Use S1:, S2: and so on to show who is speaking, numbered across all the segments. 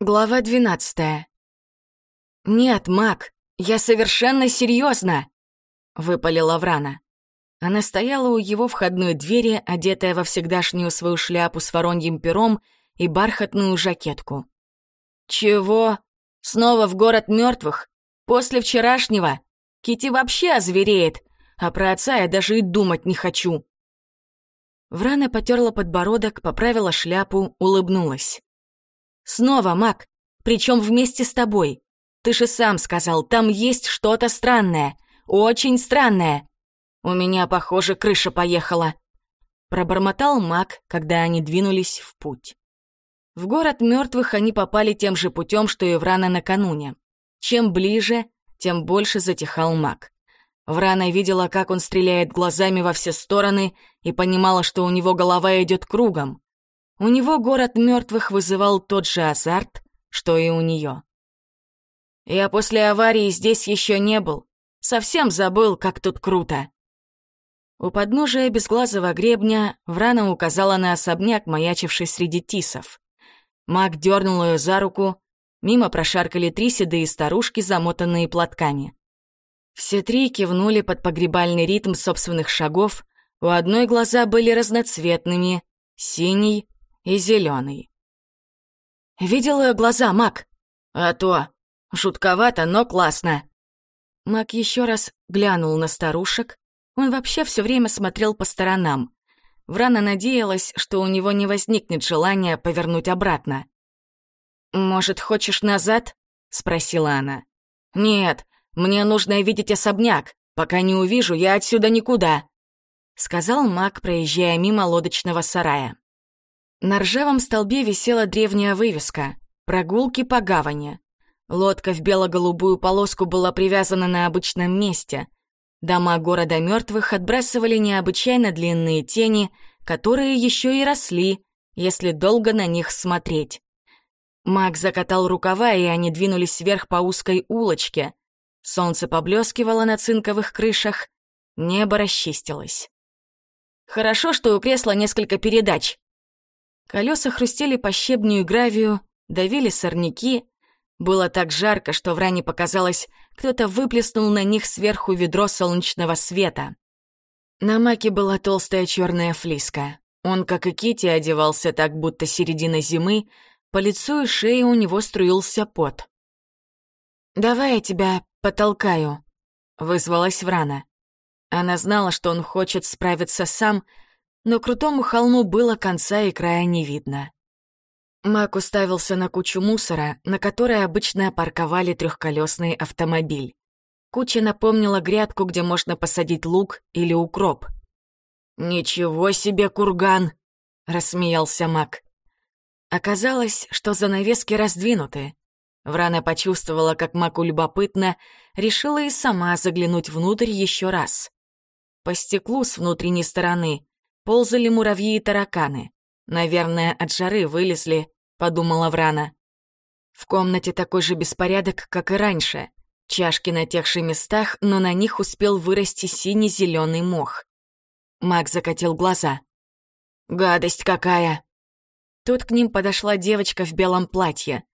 S1: Глава двенадцатая. «Нет, Мак, я совершенно серьезно, выпалила Врана. Она стояла у его входной двери, одетая во всегдашнюю свою шляпу с вороньим пером и бархатную жакетку. «Чего? Снова в город мертвых? После вчерашнего? Кити вообще озвереет, а про отца я даже и думать не хочу». Врана потерла подбородок, поправила шляпу, улыбнулась. Снова, Мак, причем вместе с тобой. Ты же сам сказал, там есть что-то странное. Очень странное. У меня, похоже, крыша поехала. Пробормотал Мак, когда они двинулись в путь. В город мертвых они попали тем же путем, что и Врана накануне. Чем ближе, тем больше затихал Мак. Врана видела, как он стреляет глазами во все стороны и понимала, что у него голова идет кругом. У него город мертвых вызывал тот же азарт, что и у нее. Я после аварии здесь еще не был. Совсем забыл, как тут круто. У подножия безглазого гребня Врана указала на особняк, маячивший среди тисов. Маг дернул ее за руку. Мимо прошаркали три седые старушки, замотанные платками. Все три кивнули под погребальный ритм собственных шагов. У одной глаза были разноцветными — синий, и зеленый. «Видел ее глаза, Мак?» «А то! Жутковато, но классно!» Мак еще раз глянул на старушек. Он вообще все время смотрел по сторонам. Врана надеялась, что у него не возникнет желания повернуть обратно. «Может, хочешь назад?» — спросила она. «Нет, мне нужно видеть особняк. Пока не увижу, я отсюда никуда», — сказал Мак, проезжая мимо лодочного сарая. На ржавом столбе висела древняя вывеска «Прогулки по гавани». Лодка в бело-голубую полоску была привязана на обычном месте. Дома города мертвых отбрасывали необычайно длинные тени, которые еще и росли, если долго на них смотреть. Маг закатал рукава, и они двинулись вверх по узкой улочке. Солнце поблескивало на цинковых крышах, небо расчистилось. «Хорошо, что у кресла несколько передач», Колеса хрустели по щебню и гравию, давили сорняки. Было так жарко, что в ране показалось, кто-то выплеснул на них сверху ведро солнечного света. На Маке была толстая черная флиска. Он, как и Кити, одевался так, будто середина зимы, по лицу и шее у него струился пот. «Давай я тебя потолкаю», — вызвалась Врана. Она знала, что он хочет справиться сам, — но крутому холму было конца и края не видно. Мак уставился на кучу мусора, на которой обычно парковали трехколесный автомобиль. Куча напомнила грядку, где можно посадить лук или укроп. «Ничего себе курган!» — рассмеялся Мак. Оказалось, что занавески раздвинуты. Врана почувствовала, как Маку любопытно, решила и сама заглянуть внутрь еще раз. По стеклу с внутренней стороны ползали муравьи и тараканы. Наверное, от жары вылезли, подумала Врана. В комнате такой же беспорядок, как и раньше. Чашки на тех же местах, но на них успел вырасти синий-зеленый мох. Мак закатил глаза. «Гадость какая!» Тут к ним подошла девочка в белом платье.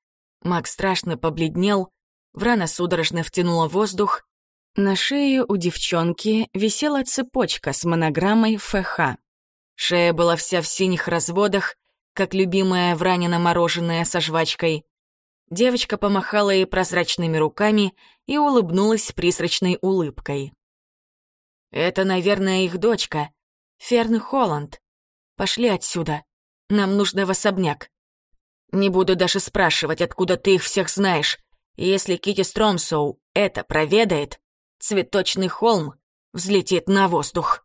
S1: Мак страшно побледнел, Врана судорожно втянула воздух. На шее у девчонки висела цепочка с монограммой ФХ. Шея была вся в синих разводах, как любимая вранина мороженое со жвачкой. Девочка помахала ей прозрачными руками и улыбнулась призрачной улыбкой. «Это, наверное, их дочка, Ферн Холланд. Пошли отсюда. Нам нужно в особняк. Не буду даже спрашивать, откуда ты их всех знаешь. Если Кити Стромсоу это проведает, цветочный холм взлетит на воздух».